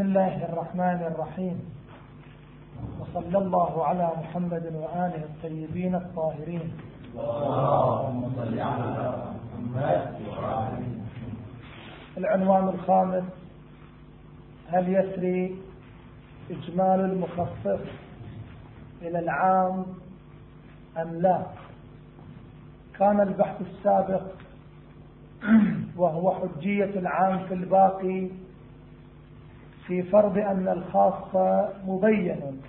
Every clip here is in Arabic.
بسم الله الرحمن الرحيم. وصلى الله على محمد وآله الطيبين الطاهرين. اللهم صل على محمد العنوان الخامس هل يسري إجمال المخصص إلى العام أم لا؟ كان البحث السابق وهو حجية العام في الباقي في فرض أن الخاص مبين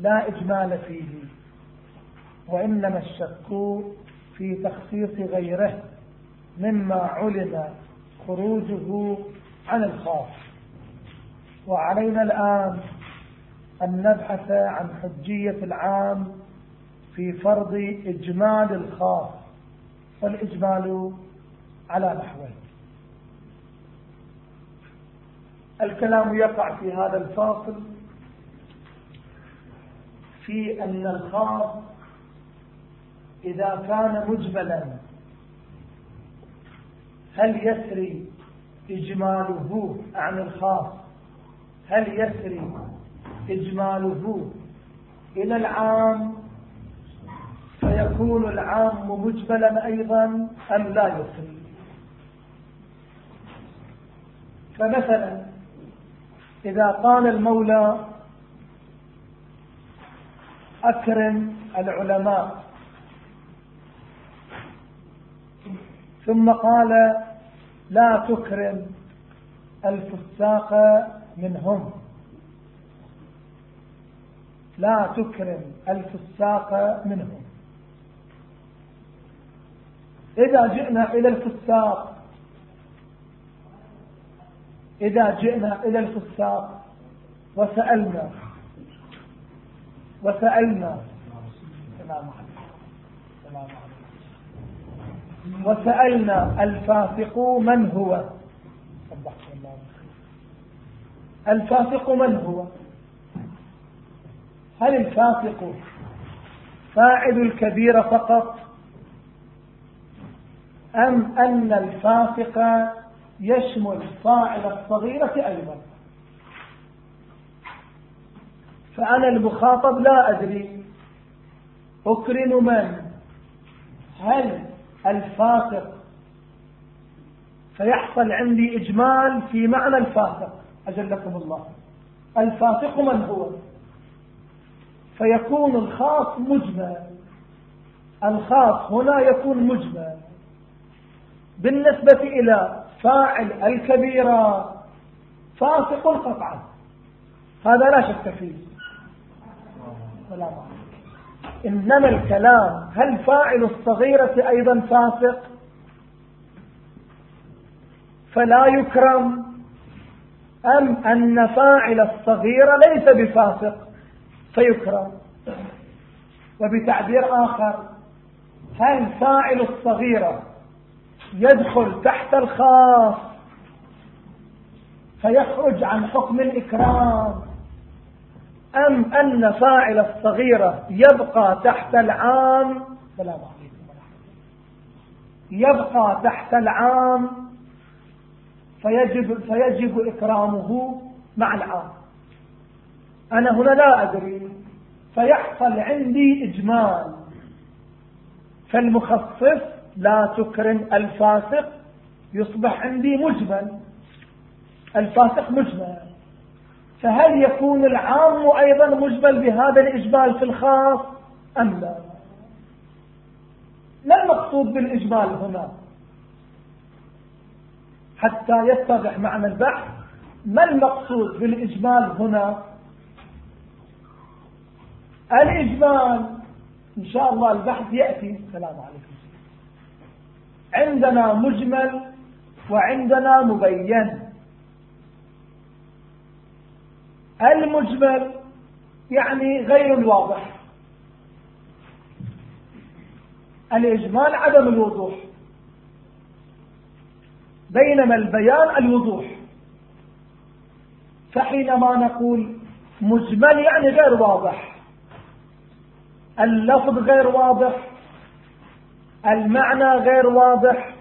لا إجمال فيه وإنما الشك في تخصيص غيره مما علم خروجه عن الخاص. وعلينا الآن أن نبحث عن حجية العام في فرض إجمال الخاص والإجمال على نحوين الكلام يقع في هذا الفاصل في أن الخاص إذا كان مجملا هل يسري إجماله عن الخاص؟ هل يسري إجماله إلى العام؟ فيكون العام مجملا أيضا أم لا يسري فمثلا إذا قال المولى أكرم العلماء. ثم قال لا تكرم الفساق منهم. لا تكرم الفساق منهم. إذا جئنا إلى الفساق إذا جئنا إلى الفساق وسألنا. وسألنا. السلام عليكم. وسألنا الفاسق من هو؟ الفاسق من هو؟ هل الفاسق فاعل الكبير فقط؟ أم أن الفاسق يشمل فاعل الصغيرة أيضا. فأنا المخاطب لا أدري. أكرم من؟ هل الفاسق؟ فيحصل عندي إجمال في معنى الفاسق. أجلكم الله. الفاسق من هو؟ فيكون الخاص مجمل. الخاص هنا يكون مجمل. بالنسبة إلى فاعل الكبيرة فاسق قطعا هذا لا شك فيه. إنما الكلام هل فاعل الصغيرة أيضا فاسق؟ فلا يكرم. أم أن فاعل الصغيرة ليس بفاسق؟ فيكرم. وبتعبير آخر هل فاعل الصغيرة يدخل تحت الخاص فيخرج عن حكم الإكرام. أم أن فاعل الصغيرة يبقى تحت العام؟ سلام عليكم يبقى تحت العام فيجب, فيجب إكرامه مع العام. أنا هنا لا أدري. فيحصل عندي إجمال. فالمخصص لا تكرم الفاسق يصبح عندي مجمل. الفاسق مجمل. فهل يكون العام أيضا مجمل بهذا الإجمال في الخاص أم لا؟ ما المقصود بالإجمال هنا. حتى يتضح معنى البحث ما المقصود بالإجمال هنا؟ الإجمال إن شاء الله البحث يأتي. السلام عليكم. عندنا مجمل وعندنا مبين. المجمل يعني غير الواضح. الإجمال عدم الوضوح. بينما البيان الوضوح. فحينما نقول مجمل يعني غير واضح. اللفظ غير واضح. المعنى غير واضح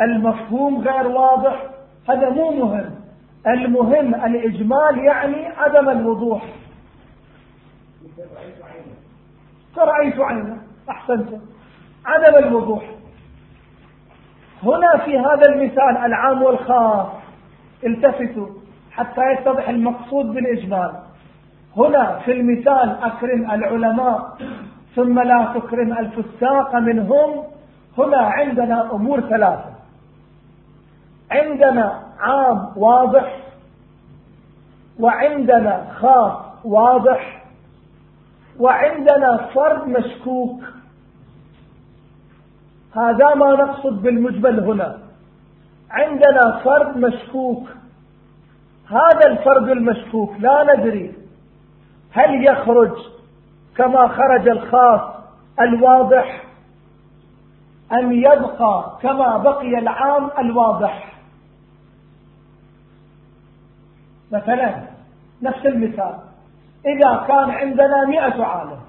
المفهوم غير واضح هذا مو مهم. المهم الإجمال يعني عدم الوضوح. فرأيت عينه أحسنت. عدم الوضوح. هنا في هذا المثال العام والخاص التفتوا حتى يتضح المقصود بالإجمال. هنا في المثال أكرم العلماء ثم لا تكرم الفساق منهم هنا عندنا أمور ثلاثة. عندنا عام واضح وعندنا خاص واضح وعندنا فرد مشكوك. هذا ما نقصد بالمجمل هنا. عندنا فرد مشكوك. هذا الفرد المشكوك لا ندري هل يخرج كما خرج الخاص الواضح أم يبقى كما بقي العام الواضح. مثلا نفس المثال إذا كان عندنا مئة عالم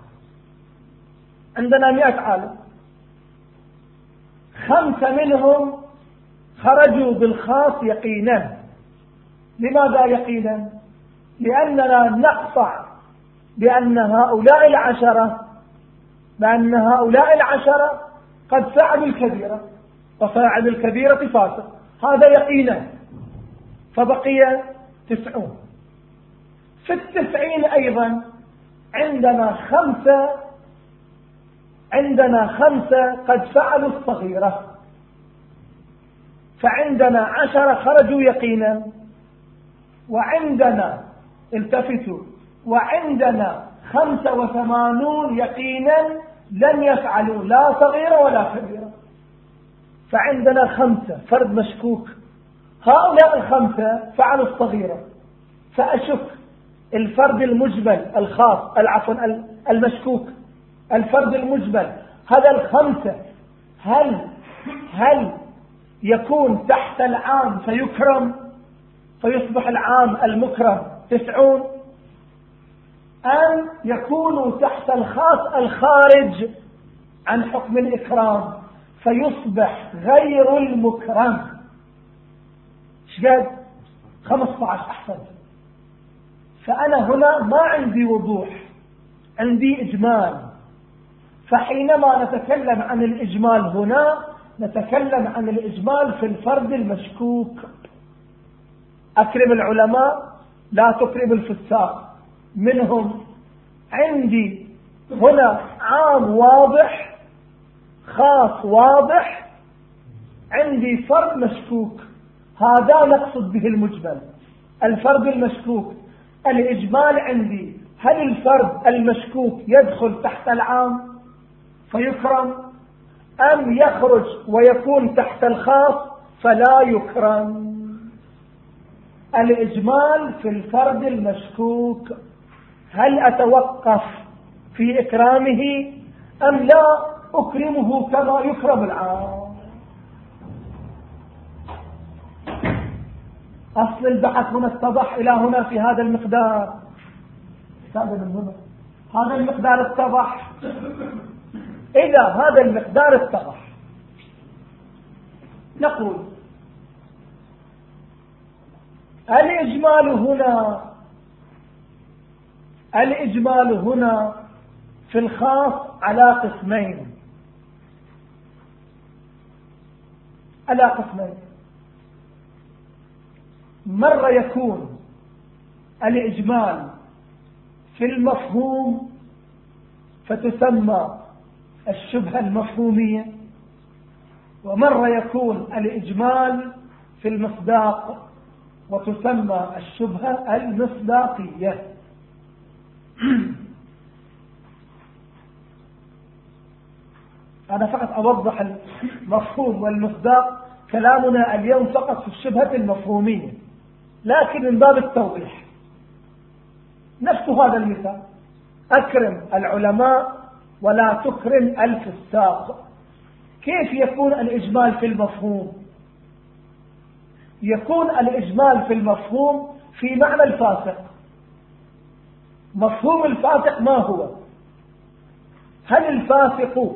عندنا مئة عالم خمسة منهم خرجوا بالخاص يقينا. لماذا يقينا؟ لأننا نقطع بأن هؤلاء العشرة بأن هؤلاء العشرة قد فعلوا الكبيرة وفاعل الكبيرة فاسق. هذا يقينا. فبقي تسعون. في التسعين أيضا عندنا خمسة عندنا خمسة قد فعلوا الصغيرة. فعندنا عشرة خرجوا يقينا. وعندنا التفتوا وعندنا خمسة وثمانون يقينا لم يفعلوا لا صغيرة ولا كبيرة. فعندنا خمسة فرد مشكوك. هؤلاء الخمسة فعلوا الصغيرة. فأشك الفرد المجبل الخاص العفو المشكوك. الفرد المجبل هذا الخمسة. هل هل يكون تحت العام فيكرم؟ فيصبح العام المكرم تسعون؟ أن يكونوا تحت الخاص الخارج عن حكم الإكرام فيصبح غير المكرم. شقد 15 أحسن. فأنا هنا ما عندي وضوح عندي إجمال. فحينما نتكلم عن الإجمال هنا نتكلم عن الإجمال في الفرد المشكوك. أكرم العلماء لا تكرم الفساق. منهم عندي هنا عام واضح خاص واضح عندي فرد مشكوك هذا نقصد به المجمل. الفرد المشكوك الإجمال عندي. هل الفرد المشكوك يدخل تحت العام؟ فيكرم. أم يخرج ويكون تحت الخاص؟ فلا يكرم. الإجمال في الفرد المشكوك هل أتوقف في إكرامه أم لا أكرمه كما يكرم العام؟ أصل البحث هنا اتضح إلى هنا في هذا المقدار. هذا المقدار اتضح. إذا هذا المقدار اتضح. نقول الإجمال هنا الإجمال هنا في الخاص على قسمين. على قسمين. مرة يكون الإجمال في المفهوم فتسمى الشبهة المفهومية ومرة يكون الإجمال في المصداق وتسمى الشبهة المصداقية. أنا فقط أوضح المفهوم والمصداق كلامنا اليوم فقط في الشبهة المفهومية لكن من باب التوضيح. نفس هذا المثال. أكرم العلماء ولا تكرم الفساق. كيف يكون الإجمال في المفهوم؟ يكون الإجمال في المفهوم في معنى الفاسق. مفهوم الفاسق ما هو؟ هل الفاسق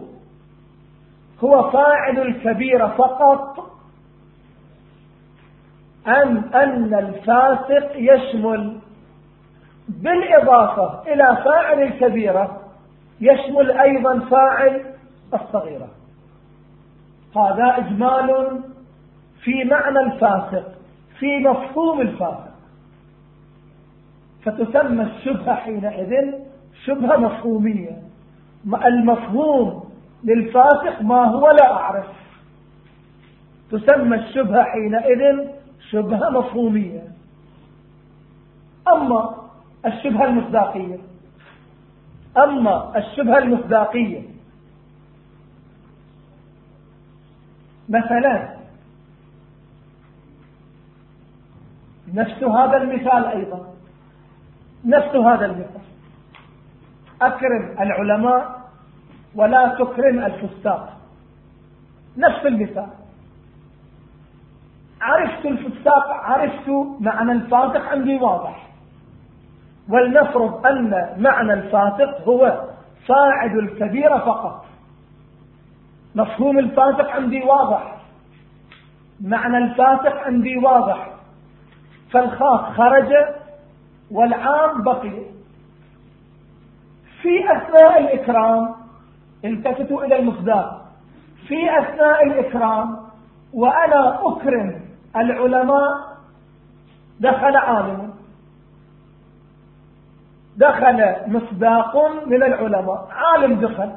هو فاعل الكبير فقط؟ أن أن الفاسق يشمل بالإضافة إلى فاعل الكبيرة يشمل أيضا فاعل الصغيرة هذا إجمال في معنى الفاسق في مفهوم الفاسق. فتسمى الشبهة حينئذ شبهة مفهومية. المفهوم للفاسق ما هو لا أعرف. تسمى الشبهة حينئذ شبهة مفهومية. أما الشبهة المصداقية أما الشبهة المصداقية مثلا نفس هذا المثال أيضا. نفس هذا المثال أكرم العلماء ولا تكرم الفستاق نفس المثال عرفت الفستاق عرفت معنى الفاتق عندي واضح. ولنفرض أن معنى الفاتق هو صاعد الكبير فقط. مفهوم الفاتق عندي واضح. معنى الفاتق عندي واضح. فالخاص خرج والعام بقي. في أثناء الإكرام التفتوا إلى المصداق في أثناء الإكرام وأنا أكرم العلماء دخل عالم. دخل مصداق من العلماء. عالم دخل.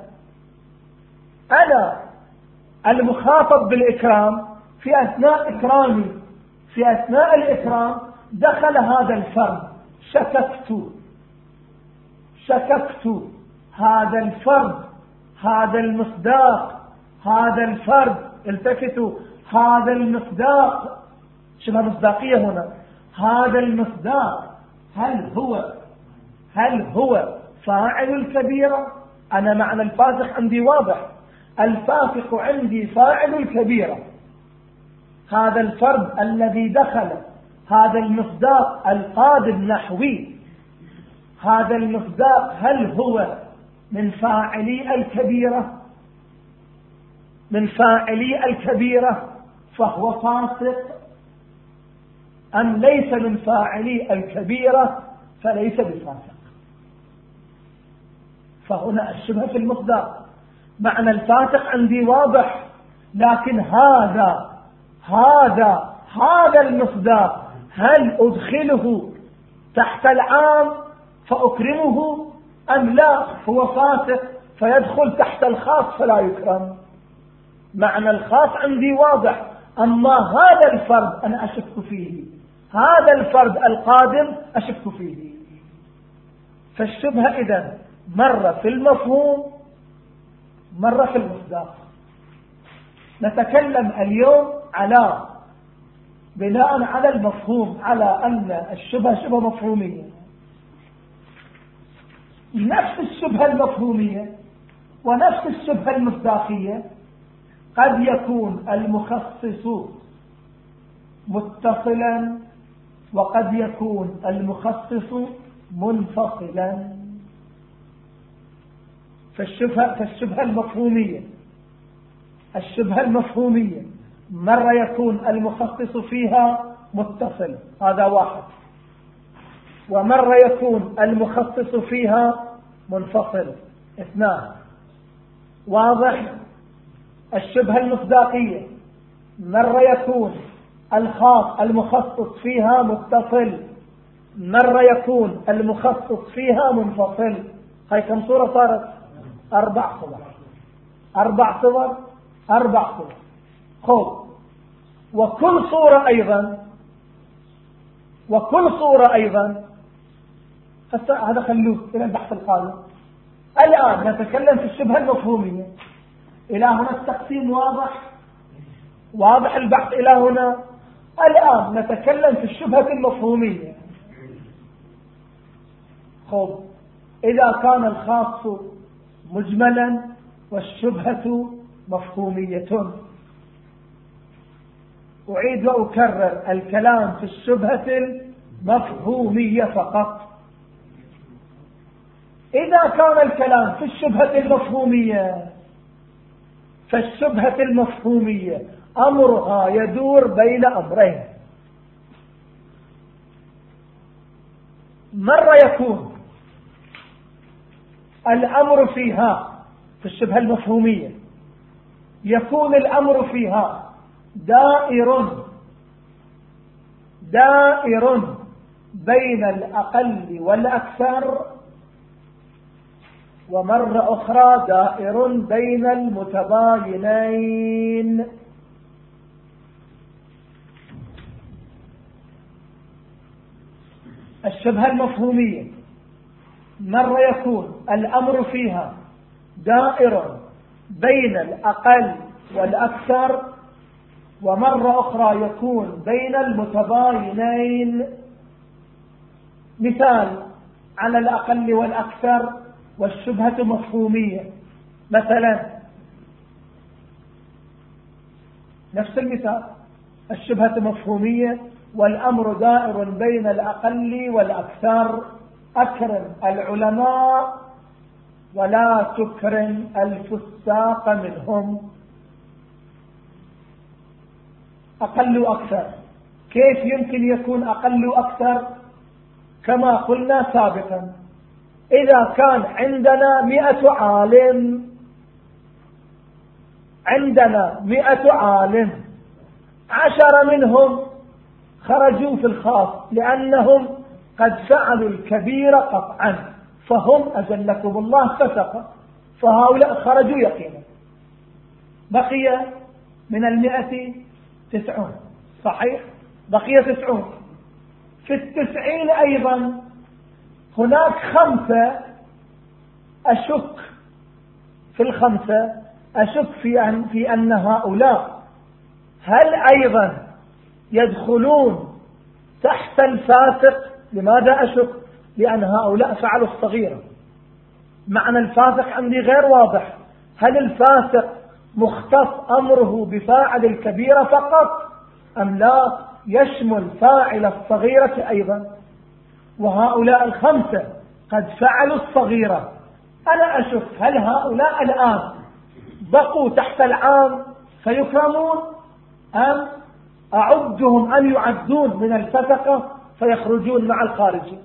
أنا المخاطب بالإكرام في أثناء إكرامي. في أثناء الإكرام دخل هذا الفرد. شككت. شككت. هذا الفرد هذا المصداق هذا الفرد. التفتوا. هذا المصداق. شبه مصداقية هنا؟ هذا المصداق. هل هو؟ هل هو فاعل الكبيرة؟ أنا معنى الفاسق عندي واضح. الفاسق عندي فاعل الكبيرة. هذا الفرد الذي دخل هذا المصداق القادم نحوي. هذا المصداق هل هو من فاعلي الكبيرة؟ من فاعلي الكبيرة فهو فاسق؟ أم ليس من فاعلي الكبيرة فليس بفاسق؟ فهنا الشبهة في المصداق. معنى الفاسق عندي واضح لكن هذا هذا هذا المصداق هل أدخله تحت العام فأكرمه أم لا؟ هو فاسق فيدخل تحت الخاص فلا يكرم. معنى الخاص عندي واضح. أما هذا الفرد أنا أشك فيه. هذا الفرد القادم أشك فيه. فالشبهة إذا مرة في المفهوم مرة في المصداق. نتكلم اليوم على بناء على المفهوم على أن الشبهة شبهة مفهومية. نفس الشبهة المفهومية ونفس الشبهة المصداقية قد يكون المخصص متصلا وقد يكون المخصص منفصلا. فالشبهة, فالشبهة المفهومية الشبهة المفهومية مرة يكون المخصص فيها متصل هذا واحد. ومرة يكون المخصص فيها منفصل اثنان. واضح؟ الشبهة المصداقية. مرة يكون الخاص المخصص فيها متصل. مرة يكون المخصص فيها منفصل. هاي كم صورة صارت؟ أربع صور. أربع صور؟ أربع صور. خذ وكل صورة أيضا وكل صورة أيضا هذا خلوه إلى البحث القادم. الآن نتكلم في الشبهة المفهومية. إلى هنا التقسيم واضح؟ واضح البحث إلى هنا؟ الآن نتكلم في الشبهة المفهومية. خب. إذا كان الخاص مجملا والشبهة مفهومية. أعيد وأكرر الكلام في الشبهة المفهومية فقط. إذا كان الكلام في الشبهة المفهومية فالشبهة المفهومية أمرها يدور بين أمرين. مرة يكون الأمر فيها في الشبهة المفهومية يكون الأمر فيها دائر دائر بين الأقل والأكثر. ومرة أخرى دائر بين المتباينين. الشبهة المفهومية مرة يكون الأمر فيها دائر بين الأقل والأكثر ومرة أخرى يكون بين المتباينين مثال على الأقل والأكثر والشبهة مفهومية. مثلا نفس المثال الشبهة مفهومية والأمر دائر بين الأقل والأكثر أكرم العلماء ولا تكرم الفساق منهم. أقل وأكثر كيف يمكن يكون أقل وأكثر كما قلنا سابقا إذا كان عندنا مئة عالم عندنا مئة عالم عشر منهم خرجوا في الخاص لأنهم قد فعلوا الكبير قطعا فهم أجلكم الله فسق فهؤلاء خرجوا يقينا. بقي من المئة تسعون. صحيح؟ بقي تسعون. في التسعين أيضا هناك خمسة أشك. في الخمسة أشك في أن, في أن هؤلاء هل أيضا يدخلون تحت الفاسق؟ لماذا أشك؟ لأن هؤلاء فعلوا الصغيرة. معنى الفاسق عندي غير واضح. هل الفاسق مختص أمره بفاعل الكبيرة فقط أم لا يشمل فاعل الصغيرة أيضا؟ وهؤلاء الخمسة قد فعلوا الصغيرة. أنا أشك هل هؤلاء الآن بقوا تحت العام فيكرمون أم أعدهم أن يعدون من الفسقة فيخرجون مع الخارجين؟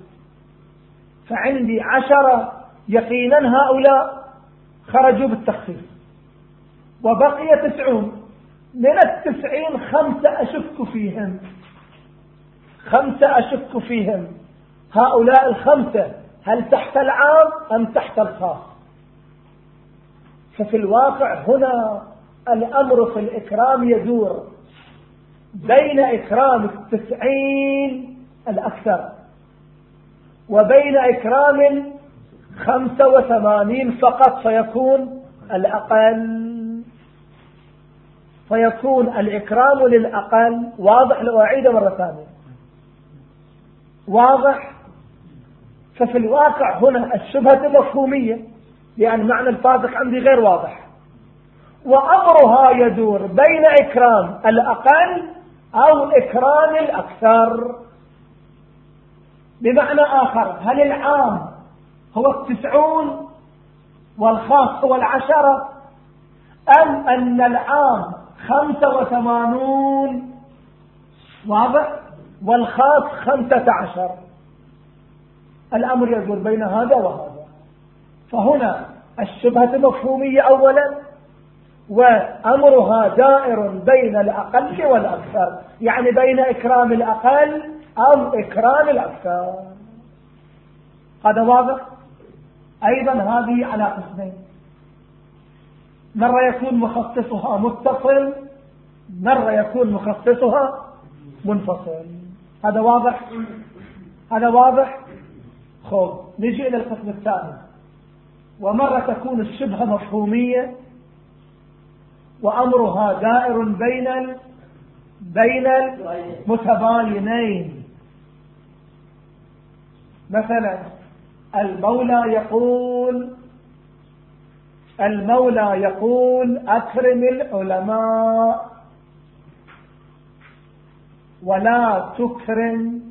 فعندي عشرة يقينا هؤلاء خرجوا بالتخفيف. وبقي تسعون. من التسعين خمسة أشك فيهم. خمسة أشك فيهم. هؤلاء الخمسة هل تحت العام أم تحت الخاص؟ ففي الواقع هنا الأمر في الإكرام يدور بين إكرام التسعين الأكثر وبين إكرام خمسة وثمانين فقط فيكون الأقل. فيكون الإكرام للأقل واضح لو أعيد مرة ثانية. واضح؟ ففي الواقع هنا الشبهة مفهومية لأن معنى الفاسق عندي غير واضح. وأمرها يدور بين إكرام الأقل أو إكرام الأكثر. بمعنى آخر هل العام هو التسعون والخاص هو العشرة؟ أم أن العام خمسة وثمانون واضح والخاص خمسة عشر. الأمر يدور بين هذا وهذا. فهنا الشبهة مفهومية أولا وأمرها دائر بين الأقل والأكثر. يعني بين إكرام الأقل أو إكرام الأكثر. هذا واضح؟ أيضا هذه على قسمين. مرة يكون مخصصها متصل مرة يكون مخصصها منفصل. هذا واضح؟ هذا واضح؟ خب نجي إلى القسم الثاني. ومرة تكون الشبهة مفهومية وأمرها دائر بين بين المتباينين مثلا المولى يقول المولى يقول أكرم العلماء ولا تكرم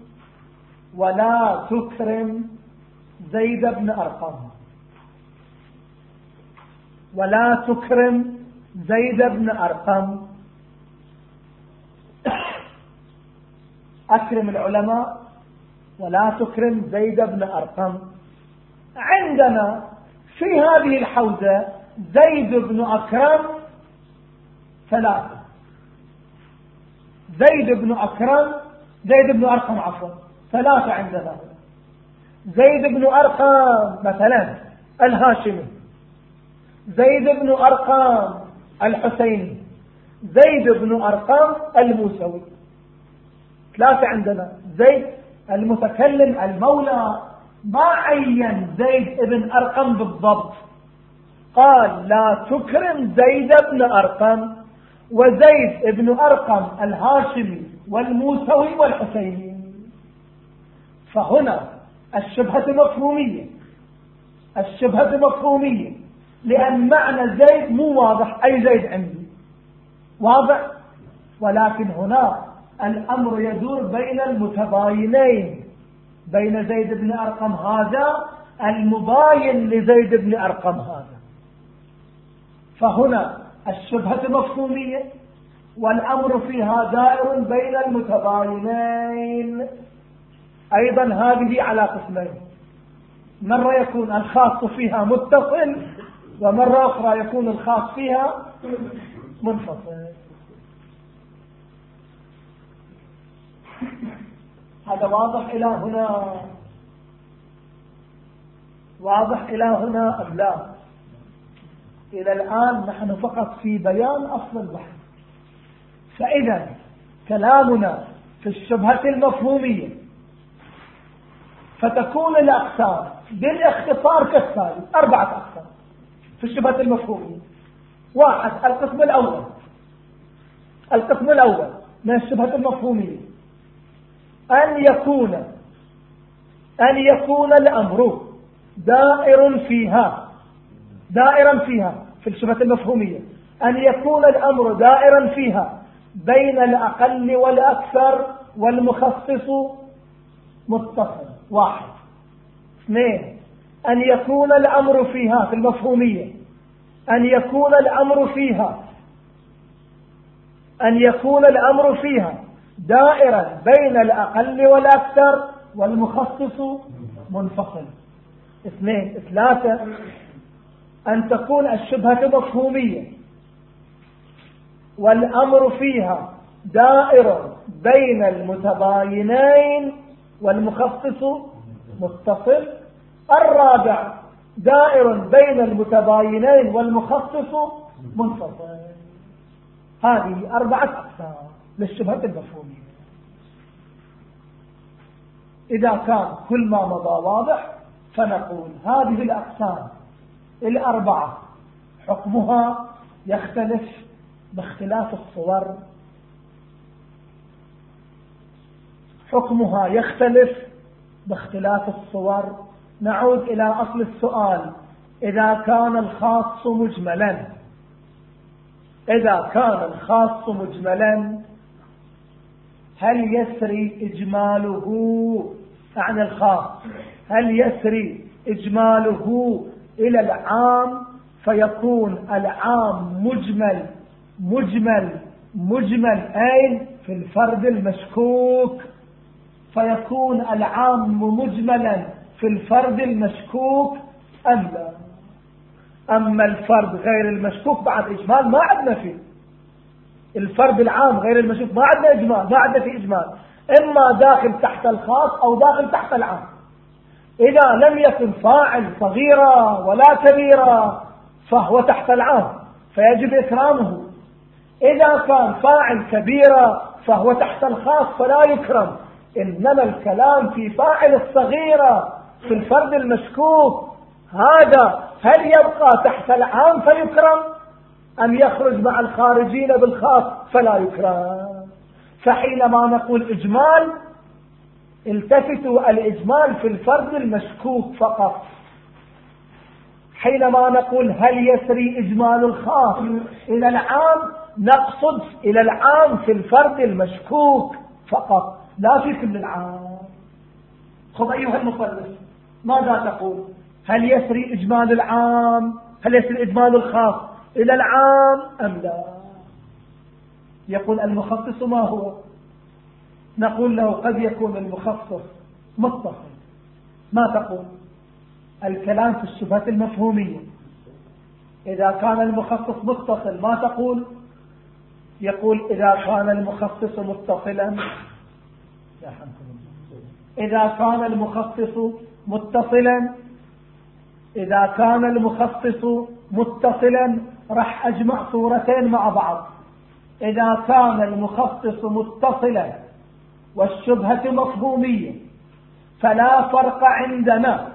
ولا تكرم زيد بن أرقم. ولا تكرم زيد بن أرقم. أكرم العلماء ولا تكرم زيد بن أرقم. عندنا في هذه الحوزة زيد بن أكرم ثلاثة. زيد بن أكرم زيد بن أرقم عفوا ثلاثة عندنا زيد بن أرقم مثلا الهاشمي زيد بن أرقم الحسيني زيد بن أرقم الموسوي. ثلاثة عندنا زيد المتكلم المولى ما عين زيد بن أرقم بالضبط. قال لا تكرم زيد بن أرقم وزيد بن أرقم الهاشمي والموسوي والحسيني. فهنا الشبهة مفهومية. الشبهة مفهومية. لأن معنى زيد مو واضح أي زيد عندي. واضح؟ ولكن هنا الأمر يدور بين المتباينين. بين زيد بن أرقم هذا المباين لزيد بن أرقم هذا. فهنا الشبهة مفهومية والأمر فيها دائر بين المتباينين أيضا هذه على قسمين. مرة يكون الخاص فيها متصل ومرة أخرى يكون الخاص فيها منفصل. هذا واضح إلى هنا؟ واضح إلى هنا أم لا؟ إلى الآن نحن فقط في بيان أصل البحث. فإذا كلامنا في الشبهة المفهومية فتكون الأقسام بالاختصار كالتالي أربعة أقسام في الشبهة المفهومية. واحد القسم الأول. القسم الأول من الشبهة المفهومية. أن يكون أن يكون الأمر دائر فيها. دائرا فيها في الشبهة المفهومية. أن يكون الأمر دائرا فيها بين الأقل والأكثر والمخصص متصل واحد. اثنين أن يكون الأمر فيها في المفهومية. أن يكون الأمر فيها أن يكون الأمر فيها دائرا بين الأقل والأكثر والمخصص منفصل. اثنين ثلاثة أن تكون الشبهة مفهومية. والأمر فيها دائر بين المتباينين والمخصص متصل. الرابع دائر بين المتباينين والمخصص منفصل. هذه أربعة أقسام للشبهة المفهومية. إذا كان كل ما مضى واضح فنقول هذه الأقسام الأربعة. حكمها يختلف باختلاف الصور. حكمها يختلف باختلاف الصور. نعود إلى أصل السؤال. إذا كان الخاص مجملا إذا كان الخاص مجملا هل يسري إجماله عن الخاص؟ هل يسري إجماله إلى العام فيكون العام مجمل مجمل مجمل أين؟ في الفرد المشكوك. فيكون العام مجملا في الفرد المشكوك أم لا أما الفرد غير المشكوك بعد إجمال ما عندنا فيه. الفرد العام غير المشكوك ما عندنا إجمال ما عندنا فيه إجمال. إما داخل تحت الخاص أو داخل تحت العام. إذا لم يكن فاعل صغيرة ولا كبيرة فهو تحت العام فيجب إكرامه. إذا كان فاعل كبيرة فهو تحت الخاص فلا يكرم. إنما الكلام في فاعل الصغيرة في الفرد المشكوك هذا هل يبقى تحت العام فيكرم؟ أم يخرج مع الخارجين بالخاص فلا يكرم؟ فحينما نقول إجمال التفتوا الإجمال في الفرد المشكوك فقط. حينما نقول هل يسري إجمال الخاص إلى العام نقصد إلى العام في الفرد المشكوك فقط لا في كل العام. خذ أيها المصلح ماذا تقول؟ هل يسري إجمال العام؟ هل يسري إجمال الخاص؟ إلى العام أم لا؟ يقول المخصص ما هو؟ نقول له قد يكون المخصص متصل. ما تقول؟ الكلام في الشبهة المفهومية. إذا كان المخصص متصل ما تقول؟ يقول إذا كان المخصص متصلا. إذا كان المخصص متصلا إذا كان المخصص متصلا راح أجمع صورتين مع بعض. إذا كان المخصص متصلا والشبهة مفهومية. فلا فرق عندنا.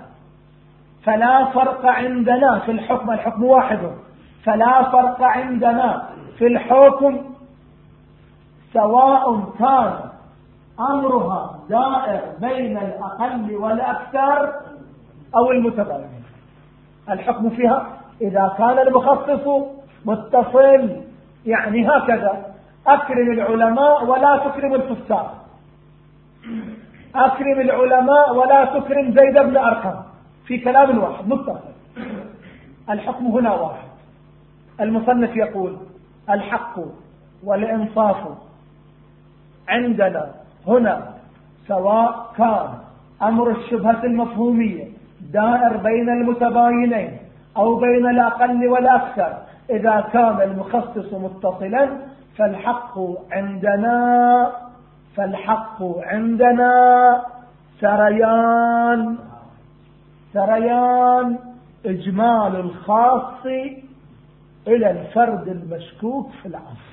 فلا فرق عندنا في الحكم الحكم واحد. فلا فرق عندنا في الحكم سواء كان أمرها دائر بين الأقل والأكثر أو المتباين الحكم فيها إذا كان المخصص متصل يعني هكذا. أكرم العلماء ولا تكرم الفساق أكرم العلماء ولا تكرم زيد بن أرقم. في كلام واحد متصل الحكم هنا واحد. المصنف يقول الحق والإنصاف عندنا هنا سواء كان أمر الشبهة المفهومية دائر بين المتباينين أو بين الأقل والأكثر إذا كان المخصص متصلا فالحق عندنا فالحق عندنا. سريان. سريان إجمال الخاص إلى الفرد المشكوك في العصر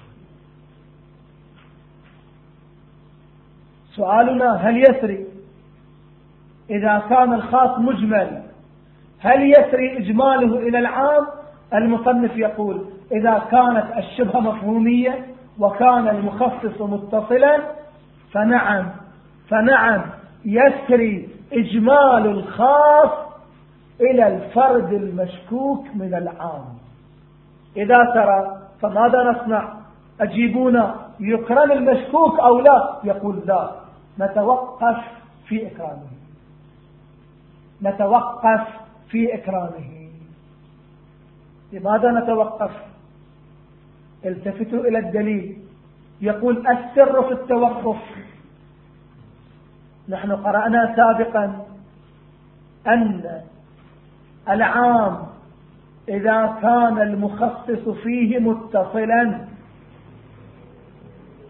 سؤالنا هل يسري؟ إذا كان الخاص مجمل هل يسري إجماله إلى العام؟ المصنف يقول إذا كانت الشبهة مفهومية وكان المخصص متصلا فنعم فنعم يسري إجمال الخاص إلى الفرد المشكوك من العام. إذا ترى فماذا نصنع؟ أجيبونا يكرم المشكوك أو لا؟ يقول لا. نتوقف في إكرامه. نتوقف في إكرامه. لماذا نتوقف؟ التفتوا إلى الدليل. يقول السر في التوقف. نحن قرأنا سابقا أن العام إذا كان المخصص فيه متصلا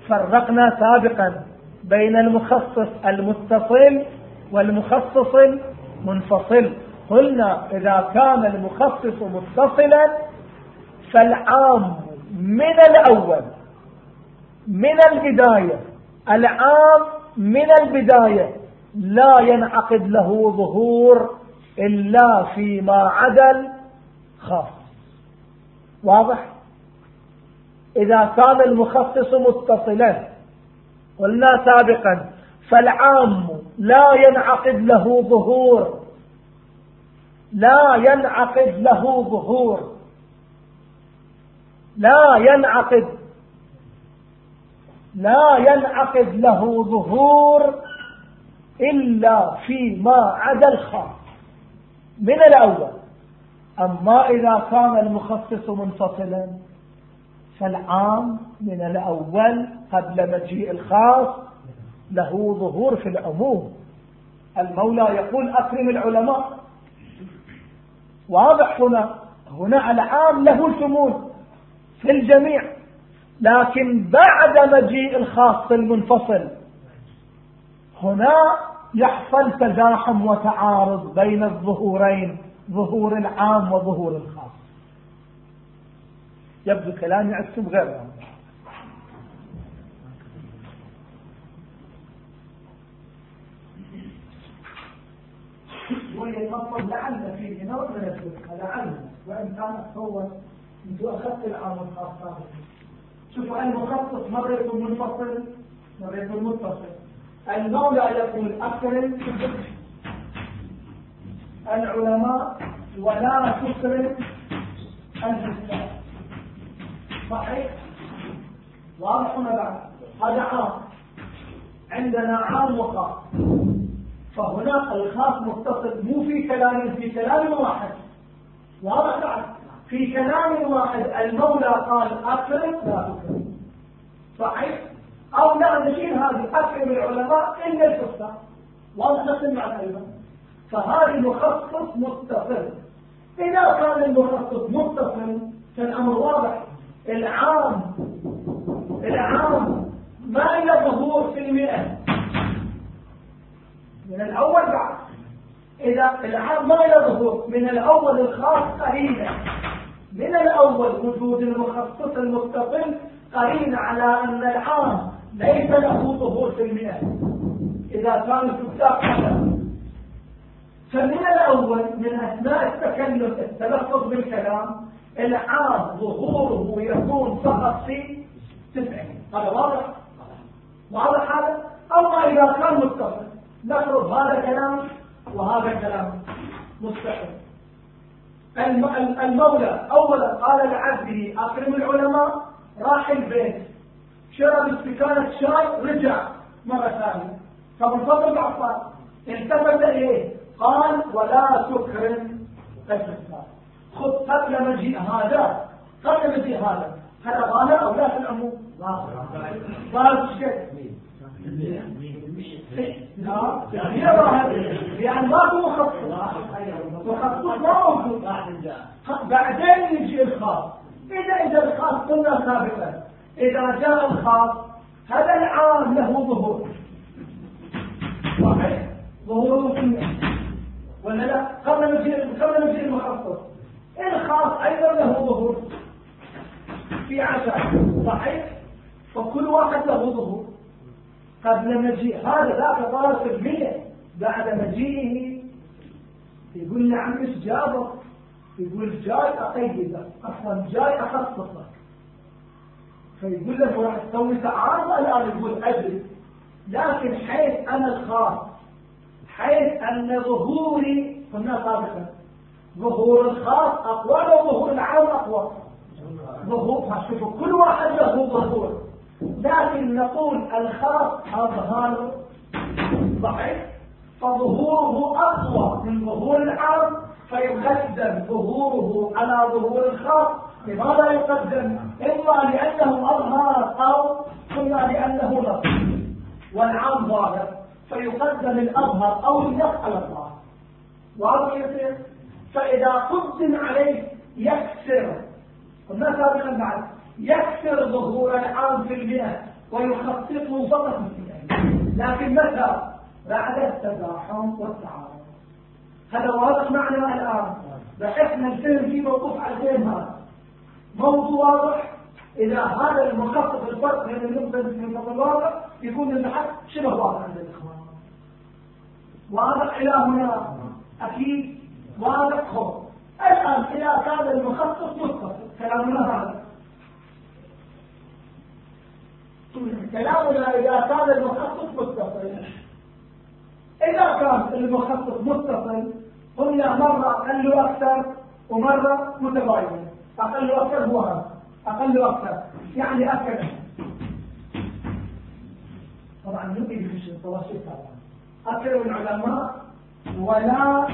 فرقنا سابقا بين المخصص المتصل والمخصص المنفصل. قلنا إذا كان المخصص متصلا فالعام من الأول من البداية العام من البداية لا ينعقد له ظهور إلا فيما عدا الخاص واضح؟ إذا كان المخصص متصلا قلنا سابقا فالعام لا ينعقد له ظهور لا ينعقد له ظهور لا ينعقد لا ينعقد له ظهور إلا فيما عدا الخاص. من الأول أما إذا كان المخصص منفصلا فالعام من الأول قبل مجيء الخاص له ظهور في العموم. المولى يقول أكرم العلماء. واضح هنا. هنا العام له شمول في الجميع. لكن بعد مجيء الخاص المنفصل هنا يحصل تزاحم وتعارض بين الظهورين ظهور العام وظهور الخاص. يبدو كلامي عكسه غير ويتفضل لعل فيه نوع من الدقة لعل وإن كانت هو أنتوا أخذت العام الخاص. شوفوا المخصص مرة يكون منفصل مرة يكون متصل المولى يقول أكرم العلماء ولا تكرم الحساب صحيح؟ واضح ولا بعد هذا عام. عندنا عام وخاص فهنا الخاص متصل مو في كلام في كلام واحد. واضح بعد. في كلام واحد المولى قال أكرم لا صحيح؟ أو لا نشيل هذه. أكرم العلماء إلا الفسق واضح المعنى أيضا. فهذه مخصص متصل. إذا كان المخصص متصل فالأمر واضح. العام العام ما إلى ظهور في المئة. من الأول بعد. إذا العام ما إلى ظهور من الأول الخاص قرينة من الأول وجود المخصص المستقل قرينة على أن العام ليس له ظهور في المئة. إذا كان الكتاب حسن فمن الأول من أثناء التكلم التلفظ بالكلام العام ظهوره يكون فقط في تسعين هذا واضح؟ واضح هذا؟ أما إذا كان متصل نفرض هذا كلام وهذا كلام مستقل. المولى أولا قال لعبده أكرم العلماء راح البيت شرب استكانة شاي رجع مرة ثانية فمنتظر العصار التفت إليه قال ولا تكرم الكفار خذ قبل مجيء هذا قبل مجيء هذا هذا ظاهر أو لا في العموم ظاهر ظاهر يعني ما هو مخصص مخصص ما موجود بعدين يجي الخاص إذا إذا الخاص قلنا سابقا إذا جاء الخاص هذا العام له ظهور صحيح ظهوره في ولا لا قبل نجي قبل نجي المخصص الخاص أيضا له ظهور في عشر. صحيح؟ فكل واحد له ظهور. قبل مجيء. هذا ذاك في المية بعد مجيئه يقول نعم إيش جابك؟ يقول جاي اقيدك أصلا جاي اخصصك فيقول له راح تسوي تعارض الان يقول أدري. لكن حيث أنا الخاص حيث أن ظهوري قلنا سابقا ظهور الخاص أقوى لو ظهور العام أقوى. ظهور شوفوا كل واحد له ظهور. لكن نقول الخاص أظهر صحيح فظهوره أقوى من ظهور العام فيقدم ظهوره على ظهور الخاص لماذا يقدم؟ إما لأنه أظهر أو إما لأنه نص والعام ظاهر فيقدم الأظهر أو النص على الظاهر. واضح يصير فإذا قدم عليه يكسر. قلنا سابقا بعد. يكسر ظهور العام في المئة ويخططه فقط لكن متى بعد التزاحم والتعارض. هذا واضح معنا الآن. بحيث نلتزم في موقف على الفهم هذا. موضوع واضح. إذا هذا المخطط الفرق بين النقطة من الواضح يكون البحث شبه واضح عند الإخوان. واضح إلى هنا؟ أكيد. واضح. خط الآن إذا كان المخطط متصل كلامنا هذا. كلامنا إذا كان المخصص متصل؟ إذا كان المخصص متصل قلنا مرة أقل وأكثر ومرة متباينة. أقل وأكثر هو هذا. أقل وأكثر. يعني أكثر. طبعا نبي في التوسط طبعا أكثر العلماء ولا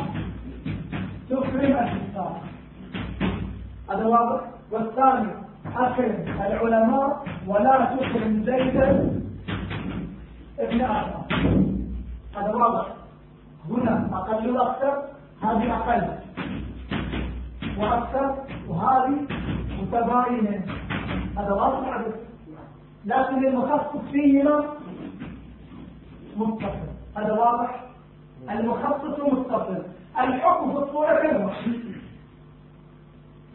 تكرم الكفار هذا واضح. والثاني أكرم العلماء ولا تكرم زيدا ابن آدم. هذا واضح. هنا أقل وأكثر هذه أقل. وأكثر وهذه متباينة. هذا واضح. لكن المخصص فيهما متصل. هذا واضح. المخصص متصل. الحكم في الصورتين واحد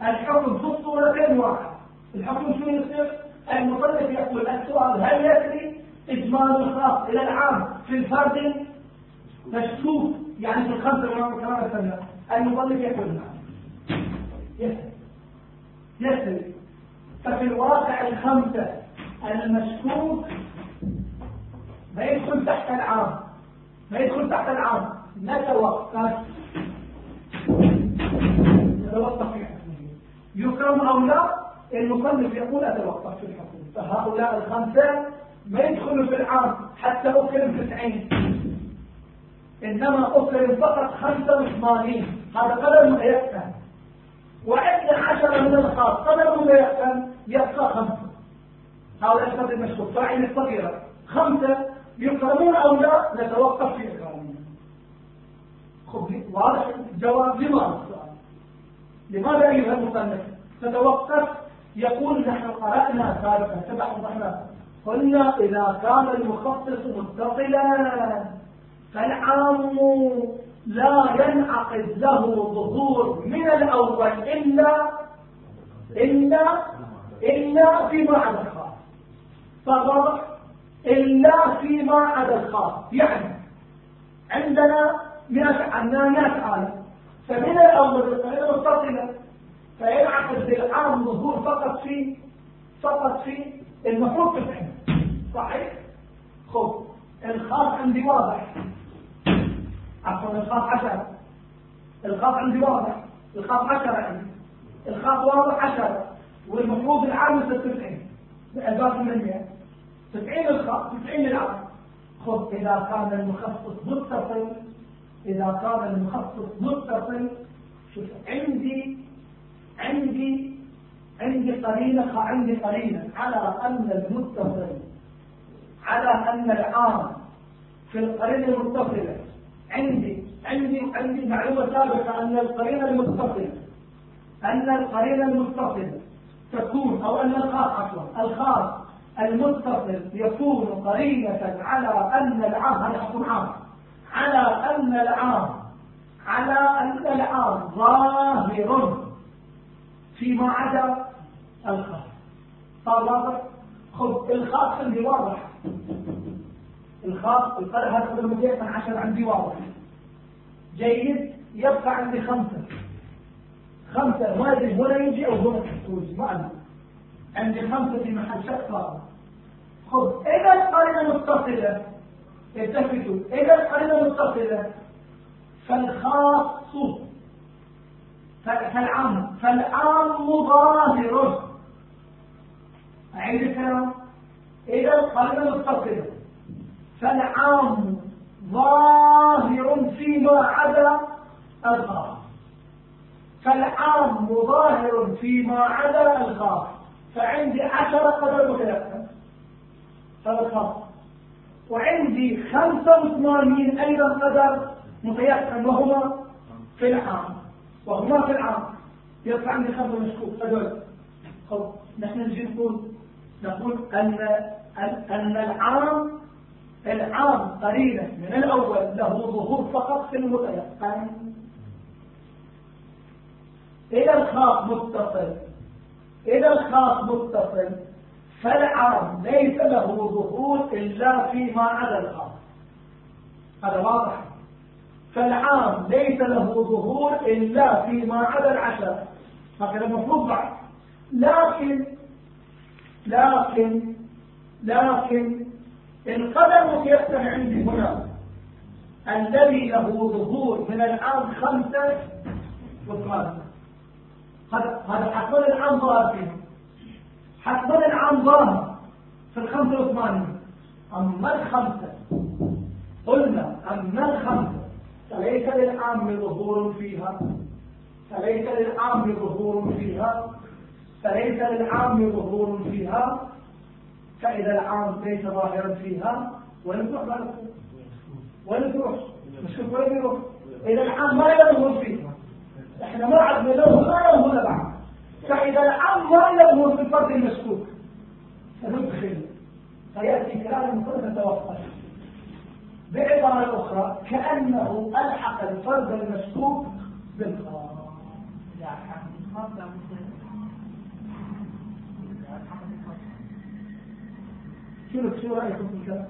الحكم في الصورتين واحد الحكم شو يصير؟ المصنف يقول السؤال هل يسري إجمال الخاص إلى العام في الفرد مشكوك يعني في الخمسة كما سنة المصنف يقول نعم. يسري يسري ففي الواقع الخمسة المشكوك ما يدخل تحت العام. ما يدخل تحت العام. نتوقف نتوقف حكمه يكرم أو لا؟ المصنف يقول أتوقف في الحكم. فهؤلاء الخمسة ما يدخلوا في العام حتى أكرم تسعين. إنما أكرم فقط خمسة وثمانين. هذا قدر ما يفهم وعند عشرة من الخاص قدر ما يفهم يبقى خمسة. هؤلاء الخمسة المشهور فاعل الصغيرة. خمسة يكرمون أو لا نتوقف في إكرامهم خب واضح الجواب لماذا؟ لماذا أيها المصنف تتوقف يقول نحن قرأنا سابقا سبع وضحنا قلنا إذا كان المخصص متصلا فالعام لا ينعقد له ظهور من الأول إلا إلا إلا فيما عدا الخاص. فواضح إلا فيما عدا الخاص. يعني عندنا مئة عندنا مئة عالم. فمن الأول القرينة متصلة فينعقد بالعام ظهور فقط في فقط في المفروض تفهم صحيح؟ خب الخاص عندي واضح. عفوا الخاص عشرة. الخاص عندي واضح. الخاص عشرة عندي. الخاص واضح عشرة. والمفروض العام يصير 90 الباقي من 100 90 الخاص 90 العام. خذ إذا كان المخصص متصل إذا كان المخصص متصل شوف عندي عندي عندي قرينة عندي قرينة على أن المتصل على أن العام في القرينة المتصلة. عندي عندي عندي معلومة سابقة أن القرينة المتصلة أن القرينة المتصلة تكون أو أن الخاص عفوا الخاص المتصل يكون قرينة على أن العام هذا حكم عام. على أن العام على أن العام ظاهر. فيما عدا الخاص. صار واضح؟ خذ الخاص عندي واضح الخاص القدر هذا قدر 210 عندي واضح جيد يبقى عندي خمسة. خمسة ما أدري هنا يجي أو هنا تحتوج ما أدري. عندي خمسة في محل صار خذ إذا القرينة متصلة التفتوا إذا القرينة متصلة فالخاص فالعام فالعام ظاهر. أعيد الكلام. إذا القرينة متصلة فالعام ظاهر فيما عدا الخاص فالعام ظاهر فيما عدا الخاص فعندي عشرة قدر متيقن هذا وعندي خمسة وثمانين أيضا قدر متيقن وهما في العام. وهما في العام يرفع عندي خمسة مشكوك هذول نحن نجي نقول نقول أن أن العام العام قريبا من الأول له ظهور فقط في المتيقن. إذا الخاص متصل إذا الخاص متصل فالعام ليس له ظهور إلا فيما عدا الخاص. هذا واضح؟ فالعام ليس له ظهور إلا فيما عدا العشر. هكذا المفروض بعد. لكن لكن لكن القدم يفتح عندي هنا الذي له ظهور من العام خمسة وثمانية هذا حتما العام ظاهر. فيه حتما العام ظاهر في الخمسة وثمانية أما الخمسة قلنا أما الخمسة فليس للعام ظهور فيها. فليس للعام ظهور فيها. فليس للعام ظهور فيها. فإذا العام ليس ظاهرا فيها وين تروح وين تروح. مش وين يروح إذا العام ما يظهر فيها. إحنا ما عدنا له هنا وهنا بعد. فإذا العام ما يظهر في الفرد المسكوك سندخل فيأتي كلام المفرد توقف بعبارة أخرى كأنه ألحق الفرد المسكوك بالخاص شنو شو رأيكم في الكلام؟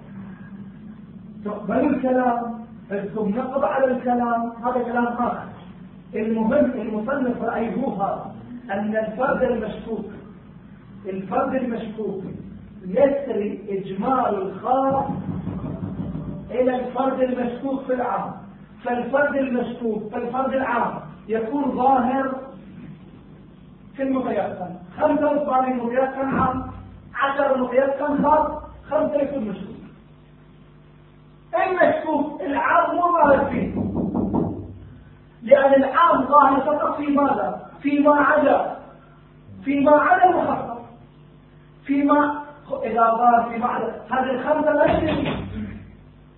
تقبلوا الكلام بدكم نقض على الكلام هذا كلام آخر. المهم المصنف رأيهوها أن الفرد المشكوك الفرد المشكوك يسري إجمال الخاص إلى الفرد المشكوك في العام فالفرد المشكوك فالفرد العام يكون ظاهر في المتيقن خمسة وثمانين متيقن عام عشر متيقن خاص خمسة يكون مشكوك. المشكوك العام مو ظاهر فيه. لأن العام ظاهر فقط في ماذا؟ فيما عدا فيما عدا المخصص فيما إذا ظهر فيما عدا. هذه الخمسة ما يدري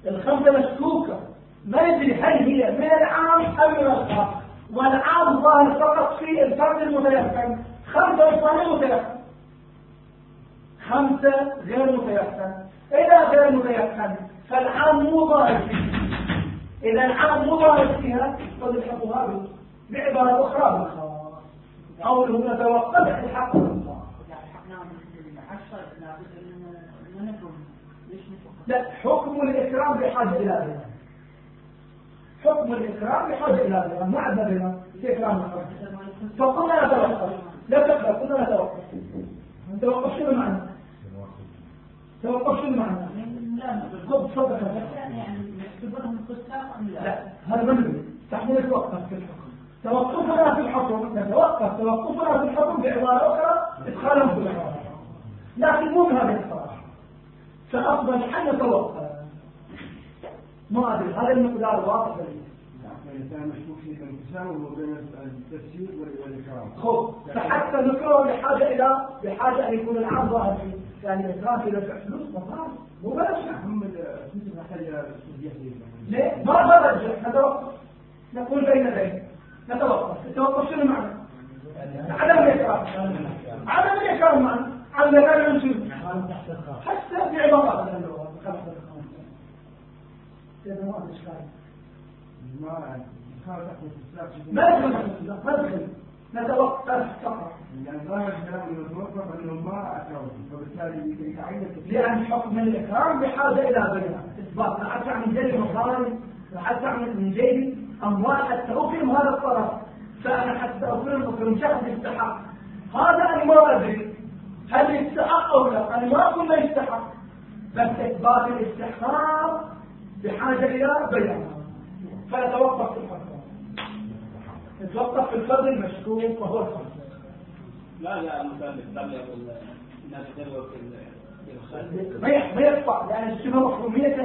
الخمسة مشكوكة. ما يدري هل هي من العام والعام ظاهر فقط في الفرد المتيقن. خمسة وثمانية متيقن. خمسة غير متيقن. إذا غير متيقن. فالعام مو ظاهر فيه إذا العام مو ظاهر فيها فالحقها بعبارة أخرى بالخاص. قوله نتوقف الحق. لا حكم الإكرام بحاجة إلى بنا حكم الإكرام بحاجة إلى بنا ما عندنا في إكرام الحرم فقلنا نتوقف لا تقرأ قلنا نتوقف نتوقف شنو معنى توقف شنو معنى خذ صدقة. لا هذا من تحمل الوقت في الحكم. توقفنا في الحكم. نتوقف توقفنا في الحكم بعبارة أخرى إدخالهم في الحكم. لكن مو بهذه الصراحة. فأفضل حل نتوقف ما أدري هذا المقدار واضح لي فحتى نكره بحاجة إلى بحاجة أن يكون العام ظاهر يعني الإكرام في دفع فلوس مصاري مو بلاش محتاج ليه؟ ما برجع نتوقف. نقول بين بين. نتوقف. التوقف شنو معنى؟ عدم الإكرام. عدم الإكرام معنى. على مكان العنصر حتى في عبارات إذا ما إشكال ما ما ما نتوقف فقط يعني ظاهر الكلام توقف انه ما اكرم فبالتالي يتعين لأن حكم الإكرام بحاجة إلى بيان. إثبات. لا حتى من جيب مصاري حتى من جيب أموال حتى اكرم هذا الطرف فأنا حتى اكرم اكرم شخص يستحق هذا أنا ما أدري. هل يستحق أو لا؟ أنا ما أقول لا يستحق بس إثبات الاستحقاق بحاجة إلى بيان. فنتوقف في الحكم نتوقف في الفضل المشكوك وهو الخمس لا لا مثلا بالطبع الناس تدور في ما ما يقطع لأن الشبهه مفهومية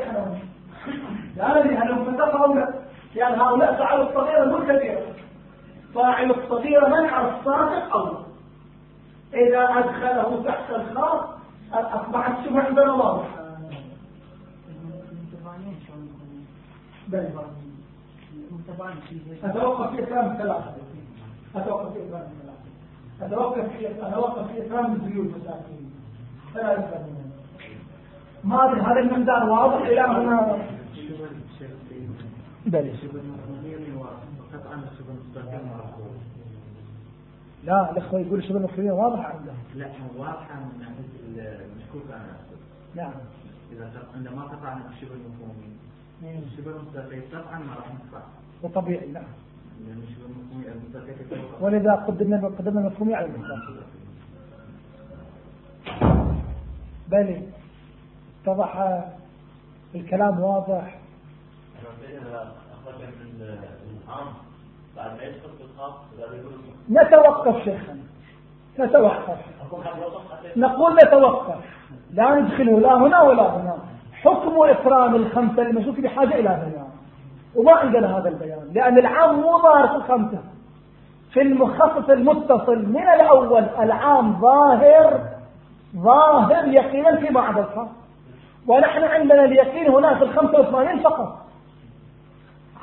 لا أدري هل هم اتفقوا لا. يعني هؤلاء فعلوا الصغيره مو الكبيره فاعل الصغيره منع الصادق أو إذا أدخله تحت الخاص أصبحت الشبهه عندنا واضحه بل. أتوقف في إكرام الثلاثة أتوقف في إكرام الثلاثة أتوقف في أتوقف في إكرام الزيوت المساكين فلا يفهمون ما أدري هذا المنظار واضح إلى هنا؟ بل. لا الأخوة يقول شبه المخرجين واضحة عندهم لا؟ واضحة من ناحية المشكوك نعم. إذا عندما قطعنا الشبه المفهومي الشبه المستقيم طبعا ما راح نقطع وطبيعي نعم. ولذا قدمنا قدمنا المفهومي على المثال بل اتضح الكلام واضح. نتوقف شيخنا. نتوقف. نقول نتوقف. لا ندخله لا هنا ولا هنا. حكم إكرام الخمسة المشروك بحاجة إلى بيان وما عندنا هذا البيان. لأن العام مو ظاهر في الخمسة. في المخصص المتصل من الأول العام ظاهر ظاهر يقينا في بعض الخاص. ونحن عندنا اليقين هنا في الخمسة وثمانين فقط.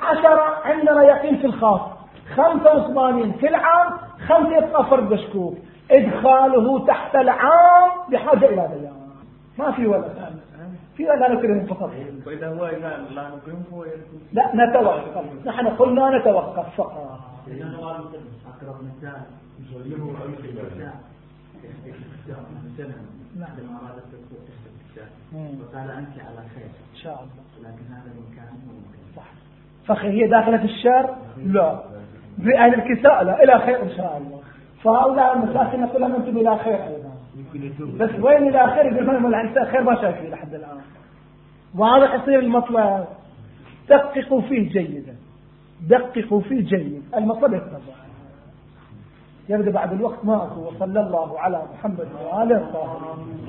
عشرة عندنا يقين في الخاص. خمسة وثمانين في العام خمسة يبقى فرد مشكوك إدخاله تحت العام بحاجة إلى بيان. ما في ولا في لا نكرهم فقط. وإذا هو إذا لا نكرهم هو لا نتوقف. نحن قلنا نتوقف فقط. أقرب مثال نعم. الكتاب وقال أنت على خير. إن شاء الله. لكن هذا المكان صح. فخي هي داخلة في الشر؟ لا. بأهل الكساء إلى خير إن شاء الله. فهؤلاء المساكين نقول لهم أنتم إلى خير أيضا. بس وين إلى خير؟ يقول لهم العنساء خير ما شايفين لحد الآن. وهذا يصير المطلب. دققوا فيه جيدا. دققوا فيه جيد المطلب يتبع. يبدأ بعد الوقت ما أكو وصلى الله على محمد وآله الطاهرين